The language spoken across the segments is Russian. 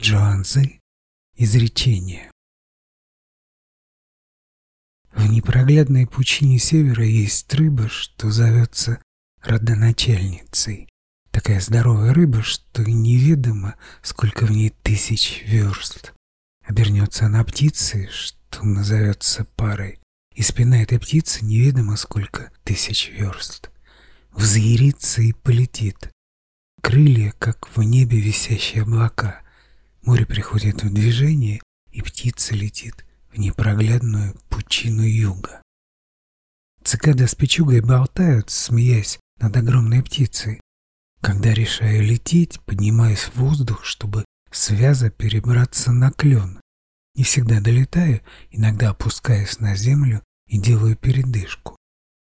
Джоанзы изречение. В непроглядной пучине севера есть рыба, что зовется родоначальницей. Такая здоровая рыба, что и неведомо, сколько в ней тысяч верст. Обернется она птицей, что назовется парой, и спина этой птицы неведомо сколько тысяч верст. Взъярится и полетит. Крылья, как в небе висящие облака. Море приходит в движение, и птица летит в непроглядную пучину юга. Цикады с печугой болтают, смеясь над огромной птицей. Когда решаю лететь, поднимаюсь в воздух, чтобы связа перебраться на клен. Не всегда долетаю, иногда опускаюсь на землю и делаю передышку.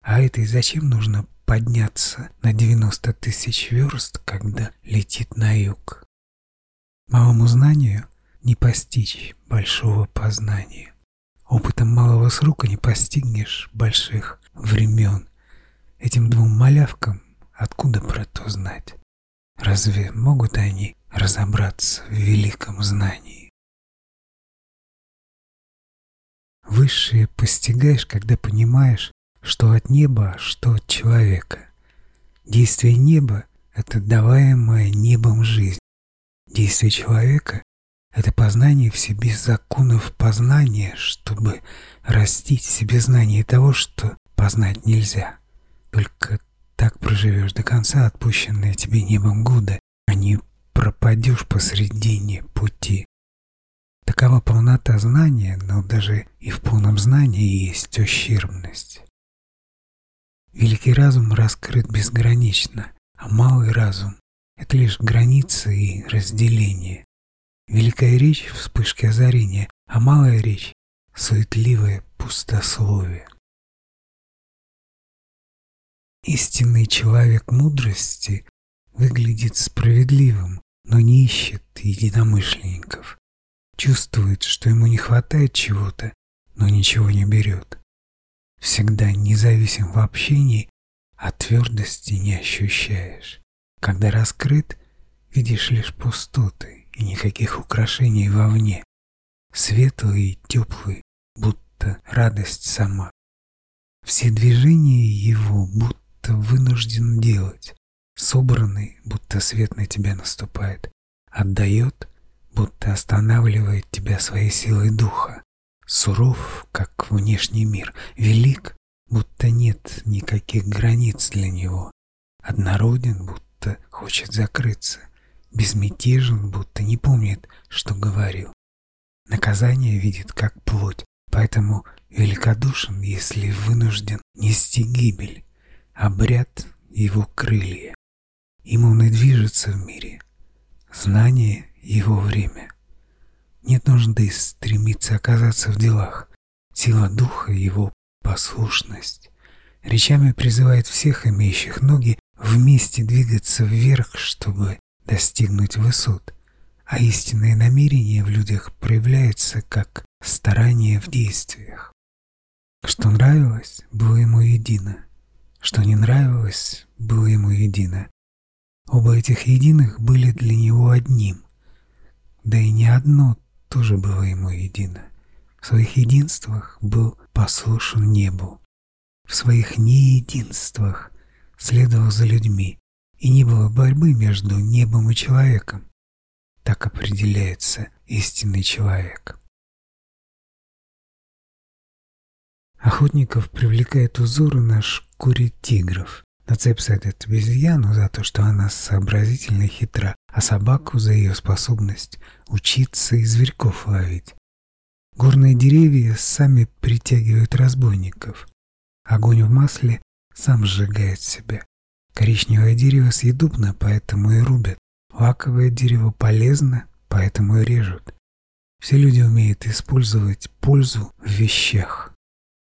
А это и зачем нужно подняться на 90 тысяч верст, когда летит на юг? Малому знанию не постичь большого познания. Опытом малого срока не постигнешь больших времен. Этим двум малявкам откуда про то знать? Разве могут они разобраться в великом знании? Высшее постигаешь, когда понимаешь, что от неба, что от человека. Действие неба — это даваемая небом жизнь. Действие человека — это познание в себе законов познания, чтобы растить в себе знание того, что познать нельзя. Только так проживешь до конца отпущенные тебе небом годы, а не пропадешь посредине пути. Такова полнота знания, но даже и в полном знании есть ущербность. Великий разум раскрыт безгранично, а малый разум — это лишь границы и разделение. Великая речь — вспышки озарения, а малая речь — суетливое пустословие. Истинный человек мудрости выглядит справедливым, но не ищет единомышленников. Чувствует, что ему не хватает чего-то, но ничего не берет. Всегда независим в общении, а твердости не ощущаешь. Когда раскрыт, видишь лишь пустоты и никаких украшений вовне. Светлый и теплый, будто радость сама. Все движения его будто вынужден делать. Собранный, будто свет на тебя наступает. Отдает, будто останавливает тебя своей силой духа. Суров, как внешний мир. Велик, будто нет никаких границ для него. Однороден, будто хочет закрыться. Безмятежен, будто не помнит, что говорил. Наказание видит как плоть, поэтому великодушен, если вынужден нести гибель обряд его крылья. Им он и движется в мире. Знание — его время. Нет нужды стремиться оказаться в делах. Сила духа — его послушность. Речами призывает всех имеющих ноги вместе двигаться вверх, чтобы достигнуть высот. А истинное намерение в людях проявляется как старание в действиях. Что нравилось, было ему едино. Что не нравилось, было ему едино. Оба этих единых были для него одним. Да и не одно тоже было ему едино. В своих единствах был послушен небу. В своих неединствах следовал за людьми, и не было борьбы между небом и человеком. Так определяется истинный человек. Охотников привлекает узоры на шкуре тигров. На цепь садят обезьяну за то, что она сообразительна и хитра, а собаку за ее способность учиться и зверьков ловить. Горные деревья сами притягивают разбойников. Огонь в масле сам сжигает себя. Коричневое дерево съедобно, поэтому и рубят. Лаковое дерево полезно, поэтому и режут. Все люди умеют использовать пользу в вещах.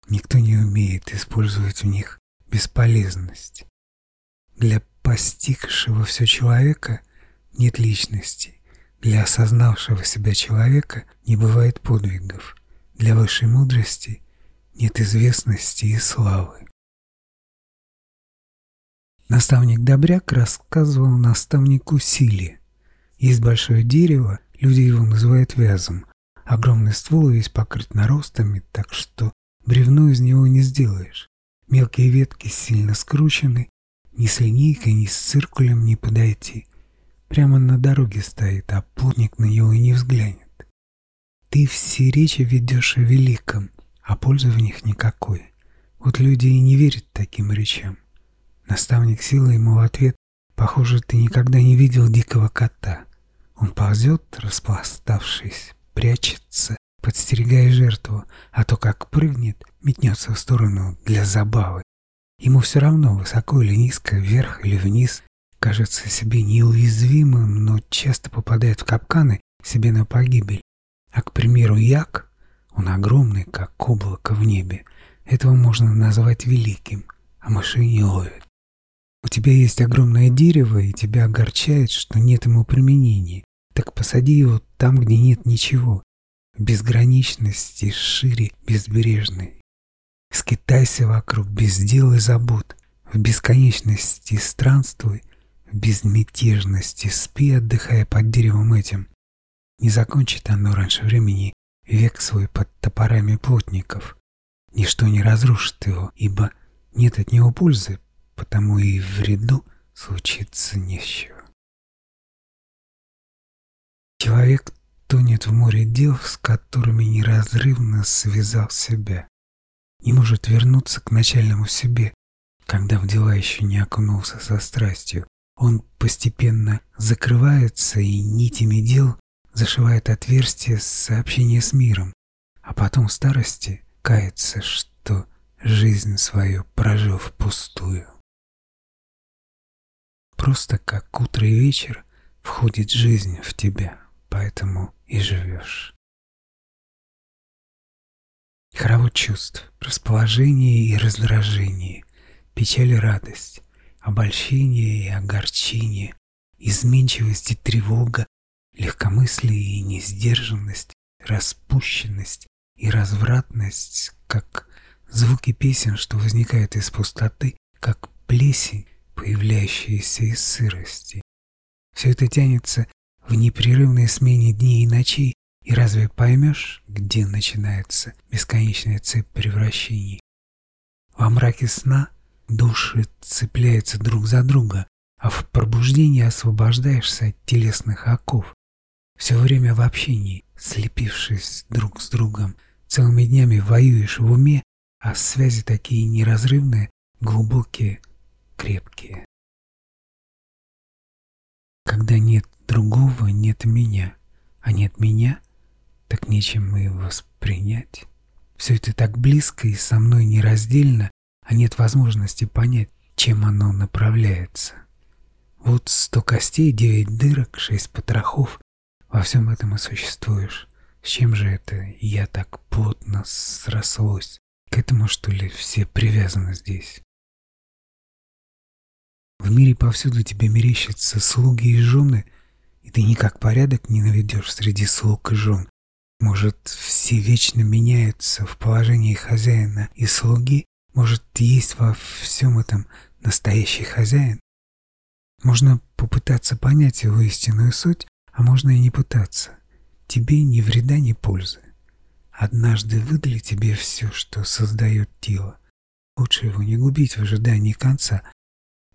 Никто не умеет использовать в них бесполезность. Для постигшего все человека нет личности. Для осознавшего себя человека не бывает подвигов. Для высшей мудрости нет известности и славы. Наставник Добряк рассказывал наставнику Силе. Есть большое дерево, Люди его называют вязом. Огромный ствол весь покрыт наростами, так что бревно из него не сделаешь. Мелкие ветки сильно скручены, ни с линейкой, ни с циркулем не подойти. Прямо на дороге стоит, а плотник на него и не взглянет. Ты все речи ведешь о великом, а пользы в них никакой. Вот люди и не верят таким речам. Наставник силы ему в ответ, похоже, ты никогда не видел дикого кота. Он ползет, распластавшись, прячется, подстерегая жертву, а то как прыгнет, метнется в сторону для забавы. Ему все равно, высоко или низко, вверх или вниз, кажется себе неуязвимым, но часто попадает в капканы себе на погибель. А, к примеру, як, он огромный, как облако в небе, этого можно назвать великим, а мыши не ловят. У тебя есть огромное дерево, и тебя огорчает, что нет ему применения. Так посади его там, где нет ничего. В безграничности шире безбрежной. Скитайся вокруг без дел и забот. В бесконечности странствуй, в безмятежности спи, отдыхая под деревом этим. Не закончит оно раньше времени век свой под топорами плотников. Ничто не разрушит его, ибо нет от него пользы, потому и вреду случится нечего. Человек тонет в море дел, с которыми неразрывно связал себя. Не может вернуться к начальному себе, когда в дела еще не окунулся со страстью. Он постепенно закрывается и нитями дел зашивает отверстие сообщения с миром, а потом в старости кается, что жизнь свою прожил впустую. Просто как утро и вечер входит жизнь в тебя, поэтому и живешь. Хоровод чувств, расположение и раздражение, печаль и радость, обольщение и огорчение, изменчивость и тревога, легкомыслие и несдержанность, распущенность и развратность, как звуки песен, что возникают из пустоты, как плесень, появляющаяся из сырости. Все это тянется в непрерывной смене дней и ночей, и разве поймешь, где начинается бесконечная цепь превращений? Во мраке сна души цепляются друг за друга, а в пробуждении освобождаешься от телесных оков, все время в общении, слепившись друг с другом, целыми днями воюешь в уме, а связи такие неразрывные, глубокие, крепкие. Когда нет другого, нет меня, а нет меня, так нечем и воспринять. Все это так близко и со мной нераздельно, а нет возможности понять, чем оно направляется. Вот сто костей, девять дырок, шесть потрохов, во всем этом и существуешь. С чем же это я так плотно срослось? К этому, что ли, все привязаны здесь? В мире повсюду тебе мерещатся слуги и жены, и ты никак порядок не наведешь среди слуг и жен. Может, все вечно меняются в положении хозяина и слуги? Может, есть во всем этом настоящий хозяин? Можно попытаться понять его истинную суть, а можно и не пытаться. Тебе ни вреда, ни пользы. Однажды выдали тебе все, что создает тело. Лучше его не губить в ожидании конца.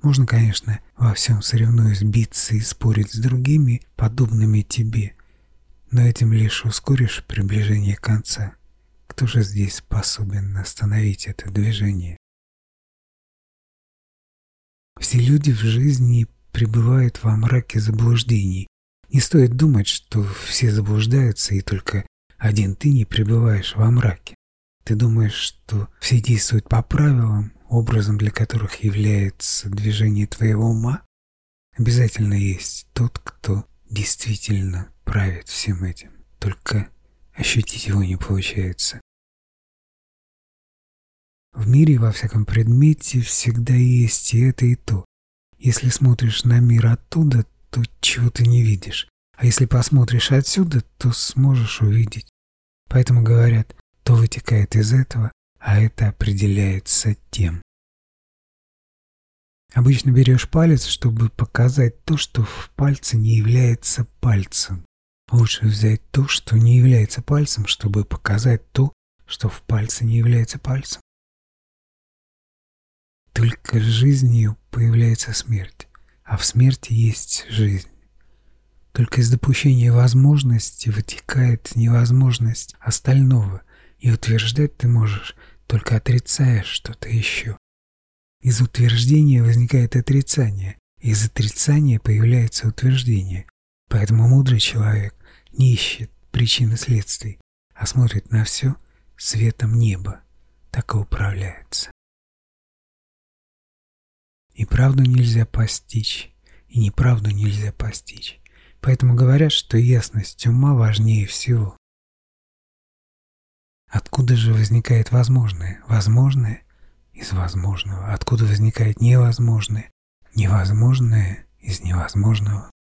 Можно, конечно, во всем соревнуясь биться и спорить с другими, подобными тебе, но этим лишь ускоришь приближение конца. Кто же здесь способен остановить это движение? Все люди в жизни пребывают во мраке заблуждений, не стоит думать, что все заблуждаются, и только один ты не пребываешь во мраке. Ты думаешь, что все действуют по правилам, образом для которых является движение твоего ума? Обязательно есть тот, кто действительно правит всем этим. Только ощутить его не получается. В мире, во всяком предмете, всегда есть и это, и то. Если смотришь на мир оттуда, то чего ты не видишь. А если посмотришь отсюда, то сможешь увидеть. Поэтому говорят, то вытекает из этого, а это определяется тем. Обычно берешь палец, чтобы показать то, что в пальце не является пальцем. Лучше взять то, что не является пальцем, чтобы показать то, что в пальце не является пальцем. Только жизнью появляется смерть, а в смерти есть жизнь. Только из допущения возможности вытекает невозможность остального, и утверждать ты можешь, только отрицая что-то еще. Из утверждения возникает отрицание, из отрицания появляется утверждение. Поэтому мудрый человек не ищет причины следствий, а смотрит на все светом неба. Так и управляется. И правду нельзя постичь, и неправду нельзя постичь. Поэтому говорят, что ясность ума важнее всего. Откуда же возникает возможное? Возможное из возможного. Откуда возникает невозможное? Невозможное из невозможного.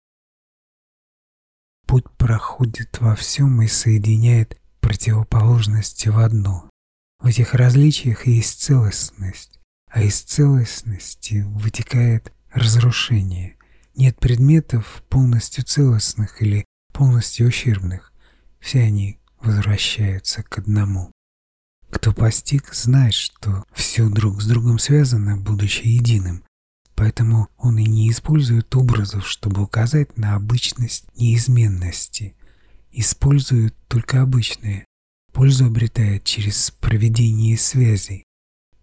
Путь проходит во всем и соединяет противоположности в одно. В этих различиях есть целостность, а из целостности вытекает разрушение. Нет предметов полностью целостных или полностью ущербных. Все они возвращаются к одному. Кто постиг, знает, что все друг с другом связано, будучи единым. Поэтому он и не использует образов, чтобы указать на обычность неизменности. Использует только обычные. Пользу обретает через проведение связей.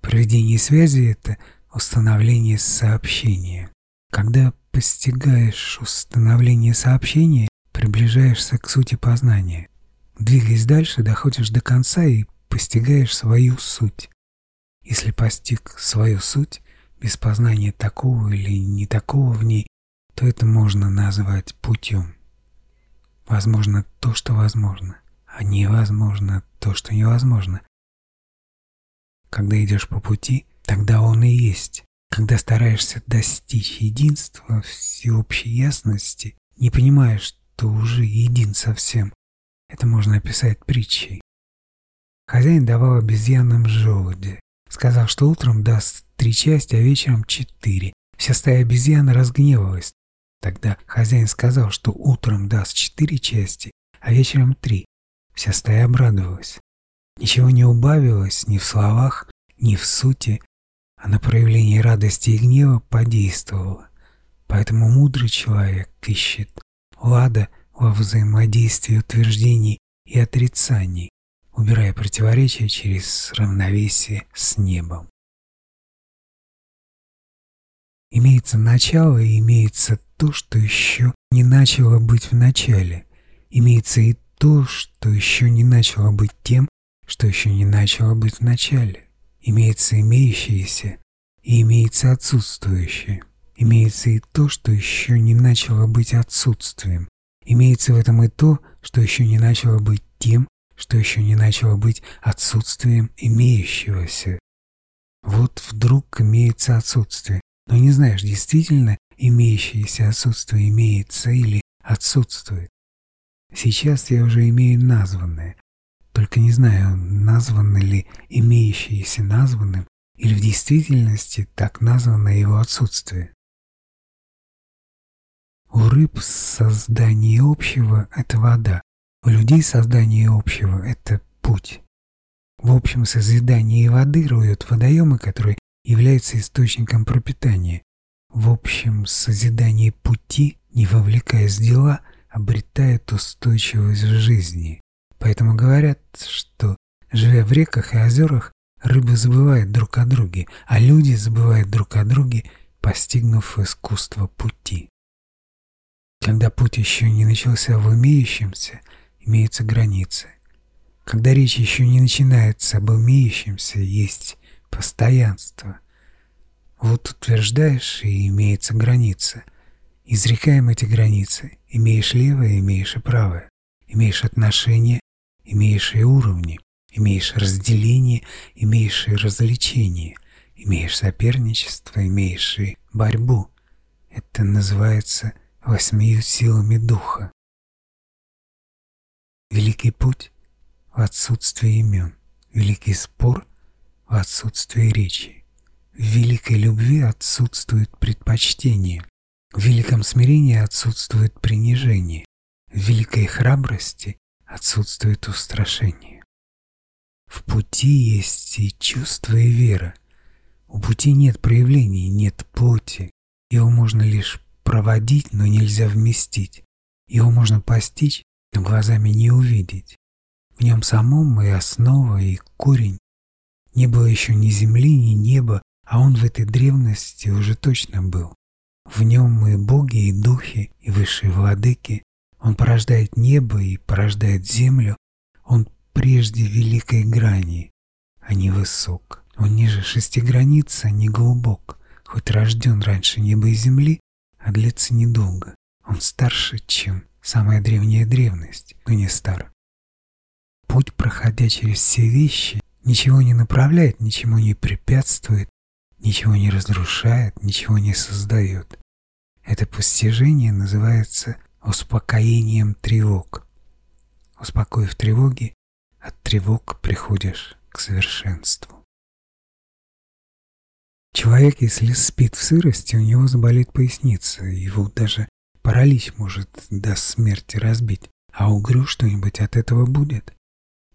Проведение связи – это установление сообщения. Когда постигаешь установление сообщения, приближаешься к сути познания. Двигаясь дальше, доходишь до конца и постигаешь свою суть. Если постиг свою суть, без познания такого или не такого в ней, то это можно назвать путем. Возможно то, что возможно, а невозможно то, что невозможно. Когда идешь по пути, тогда он и есть. Когда стараешься достичь единства, всеобщей ясности, не понимаешь, что уже един совсем. Это можно описать притчей. Хозяин давал обезьянам желуди. Сказал, что утром даст три части, а вечером четыре. Вся стая обезьян разгневалась. Тогда хозяин сказал, что утром даст четыре части, а вечером три. Вся стая обрадовалась. Ничего не убавилось ни в словах, ни в сути, а на проявление радости и гнева подействовало. Поэтому мудрый человек ищет лада во взаимодействии утверждений и отрицаний, убирая противоречия через равновесие с небом. Имеется начало и имеется то, что еще не начало быть в начале. Имеется и то, что еще не начало быть тем, что еще не начало быть в начале. Имеется имеющееся и имеется отсутствующее. Имеется и то, что еще не начало быть отсутствием. Имеется в этом и то, что еще не начало быть тем, что еще не начало быть отсутствием имеющегося. Вот вдруг имеется отсутствие, но не знаешь, действительно имеющееся отсутствие имеется или отсутствует. Сейчас я уже имею названное, только не знаю, названо ли имеющееся названным, или в действительности так названо его отсутствие. У рыб создание общего – это вода, у людей создание общего – это путь. В общем созидании воды роют водоемы, которые являются источником пропитания. В общем созидании пути, не вовлекаясь в дела, обретает устойчивость в жизни. Поэтому говорят, что, живя в реках и озерах, рыбы забывают друг о друге, а люди забывают друг о друге, постигнув искусство пути. Когда путь еще не начался в имеющемся – имеются границы. Когда речь еще не начинается об имеющемся, есть постоянство. Вот утверждаешь, и имеется граница. Изрекаем эти границы. Имеешь левое, имеешь и правое. Имеешь отношения, имеешь и уровни. Имеешь разделение, имеешь и развлечение. Имеешь соперничество, имеешь и борьбу. Это называется восьмию силами духа. Великий путь в отсутствии имен, великий спор в отсутствии речи. В великой любви отсутствует предпочтение, в великом смирении отсутствует принижение, В великой храбрости отсутствует устрашение. В пути есть и чувство, и вера. У пути нет проявлений, нет плоти. Его можно лишь проводить, но нельзя вместить. Его можно постичь, но глазами не увидеть. В нем самом и основа, и корень. Не было еще ни земли, ни неба, а он в этой древности уже точно был. В нем и боги, и духи, и высшие владыки. Он порождает небо и порождает землю. Он прежде великой грани, а не высок. Он ниже шести границ, а не глубок. Хоть рожден раньше неба и земли, а длится недолго. Он старше, чем самая древняя древность, но не стар. Путь, проходя через все вещи, ничего не направляет, ничему не препятствует, ничего не разрушает, ничего не создает. Это постижение называется успокоением тревог. Успокоив тревоги, от тревог приходишь к совершенству. Человек, если спит в сырости, у него заболит поясница, его даже паралич может до смерти разбить, а угрю что-нибудь от этого будет.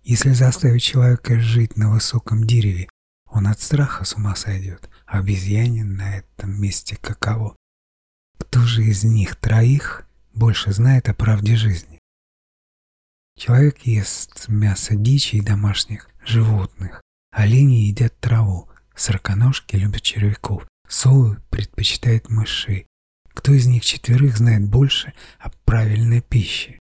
Если заставить человека жить на высоком дереве, он от страха с ума сойдет, а обезьянин на этом месте каково. Кто же из них троих больше знает о правде жизни? Человек ест мясо дичи и домашних животных, олени едят траву, сороконожки любят червяков, совы предпочитают мышей. Кто из них четверых знает больше о правильной пище?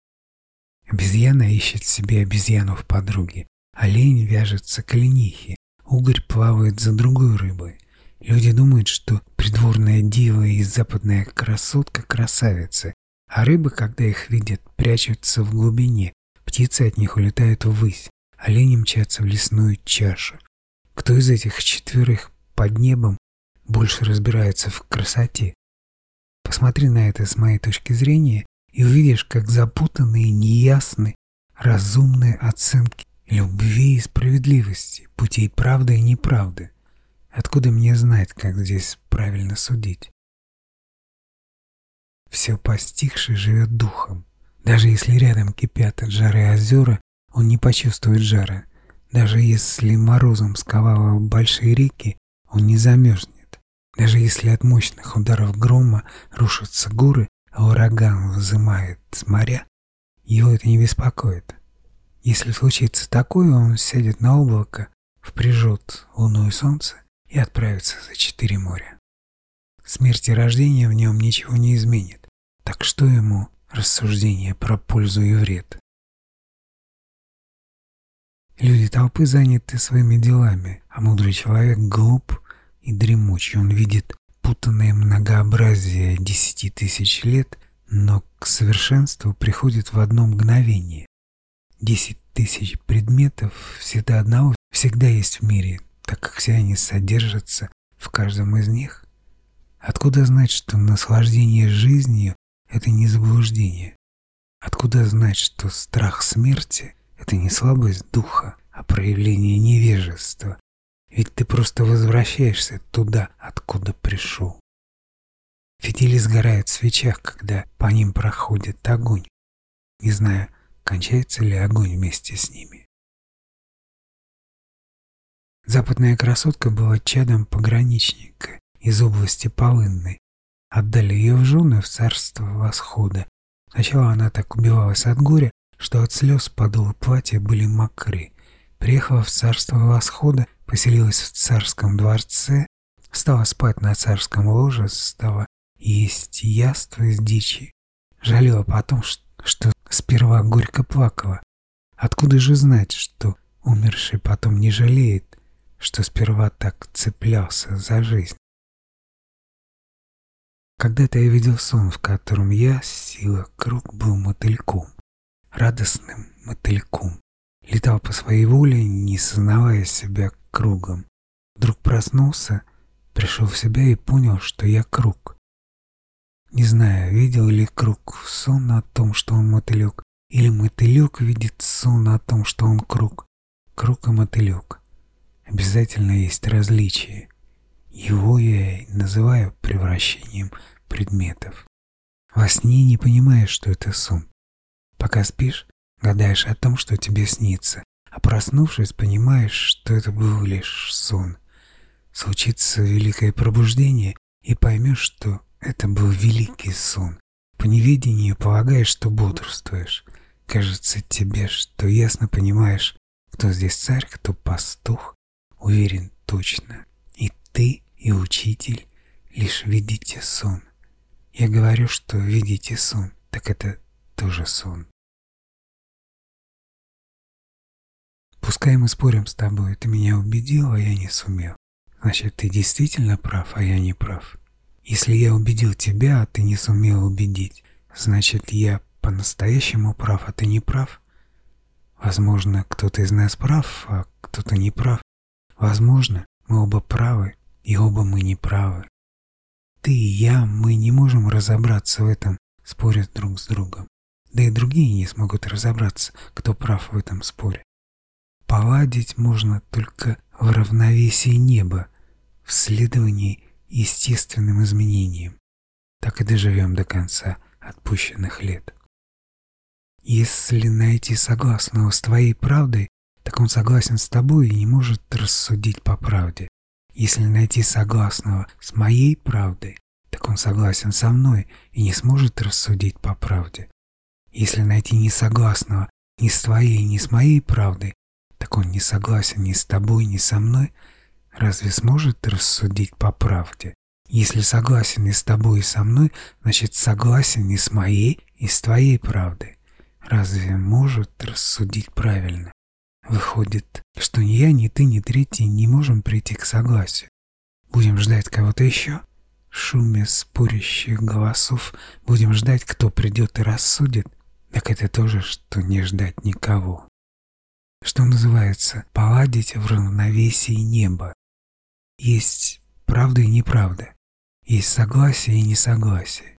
Обезьяна ищет себе обезьяну в подруге, олень вяжется к оленихе, угорь плавает за другой рыбой. Люди думают, что придворная дива и западная красотка красавицы, а рыбы, когда их видят, прячутся в глубине, птицы от них улетают ввысь, олени мчатся в лесную чашу. Кто из этих четверых под небом больше разбирается в красоте? Посмотри на это с моей точки зрения и увидишь, как запутанные, неясны, разумные оценки любви и справедливости, путей правды и неправды. Откуда мне знать, как здесь правильно судить? Все постигший живет духом. Даже если рядом кипят жары озера, он не почувствует жара. Даже если морозом сковало большие реки, он не замерзнет. Даже если от мощных ударов грома рушатся горы, а ураган взымает с моря, его это не беспокоит. Если случится такое, он сядет на облако, впряжет луну и солнце и отправится за четыре моря. Смерть и рождение в нем ничего не изменит. Так что ему рассуждение про пользу и вред? Люди толпы заняты своими делами, а мудрый человек глуп и дремуч. Он видит путанное многообразие десяти тысяч лет, но к совершенству приходит в одно мгновение. Десять тысяч предметов всегда одного всегда есть в мире, так как все они содержатся в каждом из них. Откуда знать, что наслаждение жизнью – это не заблуждение? Откуда знать, что страх смерти – это не слабость духа, а проявление невежества, ведь ты просто возвращаешься туда, откуда пришел. Фитили сгорают в свечах, когда по ним проходит огонь, не зная, кончается ли огонь вместе с ними. Западная красотка была чадом пограничника из области Полынной. Отдали ее в жены в царство восхода. Сначала она так убивалась от горя, что от слез подолы платья были мокры. Приехала в царство восхода, поселилась в царском дворце, стала спать на царском ложе, стала есть яство из дичи. Жалела потом, что сперва горько плакала. Откуда же знать, что умерший потом не жалеет, что сперва так цеплялся за жизнь? Когда-то я видел сон, в котором я, сила круг, был мотыльком, радостным мотыльком. Летал по своей воле, не сознавая себя кругом. Вдруг проснулся, пришел в себя и понял, что я круг. Не знаю, видел ли круг сон о том, что он мотылек, или мотылек видит сон о том, что он круг. Круг и мотылек. Обязательно есть различие. Его я называю превращением предметов. Во сне не понимаешь, что это сон. Пока спишь, гадаешь о том, что тебе снится, а проснувшись, понимаешь, что это был лишь сон. Случится великое пробуждение, и поймешь, что это был великий сон. По неведению полагаешь, что бодрствуешь. Кажется тебе, что ясно понимаешь, кто здесь царь, кто пастух. Уверен точно. И ты, и учитель лишь видите сон. Я говорю, что видите сон, так это тоже сон. Пускай мы спорим с тобой, ты меня убедил, а я не сумел. Значит, ты действительно прав, а я не прав. Если я убедил тебя, а ты не сумел убедить, значит, я по-настоящему прав, а ты не прав. Возможно, кто-то из нас прав, а кто-то не прав. Возможно, мы оба правы, и оба мы не правы. Ты и я, мы не можем разобраться в этом, споря друг с другом. Да и другие не смогут разобраться, кто прав в этом споре. Поладить можно только в равновесии неба, в следовании естественным изменениям. Так и доживем до конца отпущенных лет. Если найти согласного с твоей правдой, так он согласен с тобой и не может рассудить по правде. Если найти согласного с моей правдой, так он согласен со мной и не сможет рассудить по правде. Если найти несогласного ни с твоей, ни с моей правдой, так он не согласен ни с тобой, ни со мной, разве сможет рассудить по правде? Если согласен и с тобой, и со мной, значит согласен и с моей, и с твоей правдой. Разве может рассудить правильно? Выходит, что ни я, ни ты, ни третий не можем прийти к согласию. Будем ждать кого-то еще? В шуме спорящих голосов будем ждать, кто придет и рассудит. Так это тоже, что не ждать никого что называется, поладить в равновесии неба. Есть правда и неправда, есть согласие и несогласие.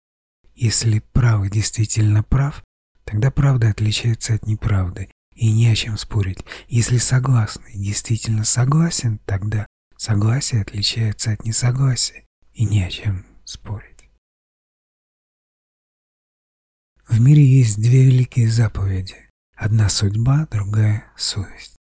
Если правый действительно прав, тогда правда отличается от неправды, и не о чем спорить. Если согласный действительно согласен, тогда согласие отличается от несогласия, и не о чем спорить. В мире есть две великие заповеди Одна судьба, другая совесть.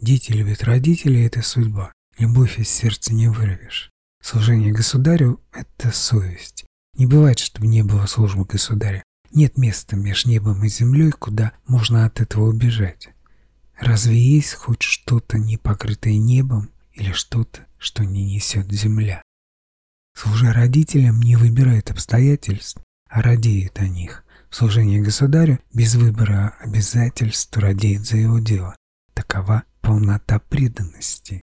Дети любят родителей – это судьба. Любовь из сердца не вырвешь. Служение государю – это совесть. Не бывает, чтобы не было службы государя. Нет места между небом и землей, куда можно от этого убежать. Разве есть хоть что-то, не покрытое небом, или что-то, что не несет земля? Служа родителям не выбирает обстоятельств, а радеет о них. Служение государю без выбора обязательств радеет за его дело. Такова полнота преданности.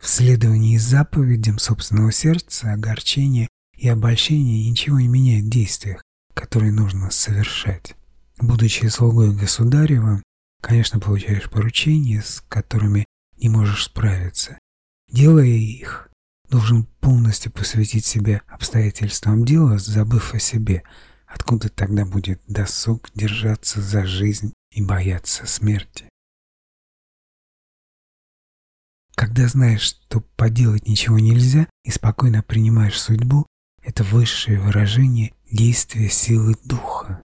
В следовании заповедям собственного сердца огорчение и обольщение ничего не меняет в действиях, которые нужно совершать. Будучи слугой государевым, конечно, получаешь поручения, с которыми не можешь справиться. Делая их, должен полностью посвятить себя обстоятельствам дела, забыв о себе – Откуда тогда будет досуг держаться за жизнь и бояться смерти? Когда знаешь, что поделать ничего нельзя и спокойно принимаешь судьбу, это высшее выражение действия силы духа.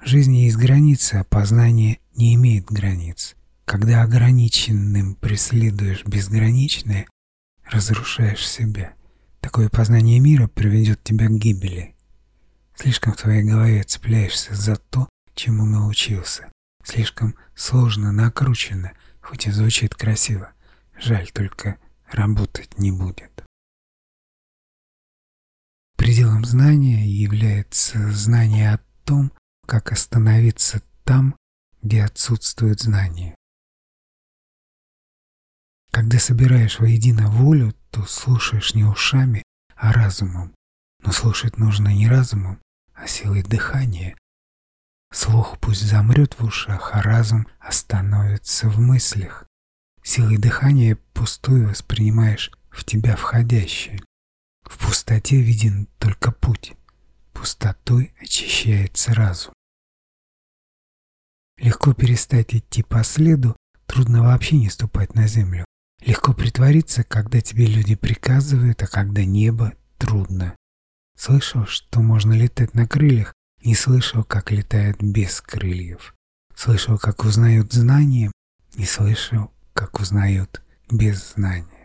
Жизни есть границы, а познание не имеет границ. Когда ограниченным преследуешь безграничное, разрушаешь себя. Такое познание мира приведет тебя к гибели. Слишком в твоей голове цепляешься за то, чему научился. Слишком сложно накручено, хоть и звучит красиво. Жаль, только работать не будет. Пределом знания является знание о том, как остановиться там, где отсутствует знание. Когда собираешь воедино волю, то слушаешь не ушами, а разумом. Но слушать нужно не разумом, а силой дыхания. Слух пусть замрет в ушах, а разум остановится в мыслях. Силой дыхания пустую воспринимаешь в тебя входящее. В пустоте виден только путь. Пустотой очищается разум. Легко перестать идти по следу, трудно вообще не ступать на землю. Легко притвориться, когда тебе люди приказывают, а когда небо трудно. Слышал, что можно летать на крыльях, не слышал, как летает без крыльев. Слышал, как узнают знания, не слышал, как узнают без знания.